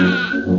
Ah!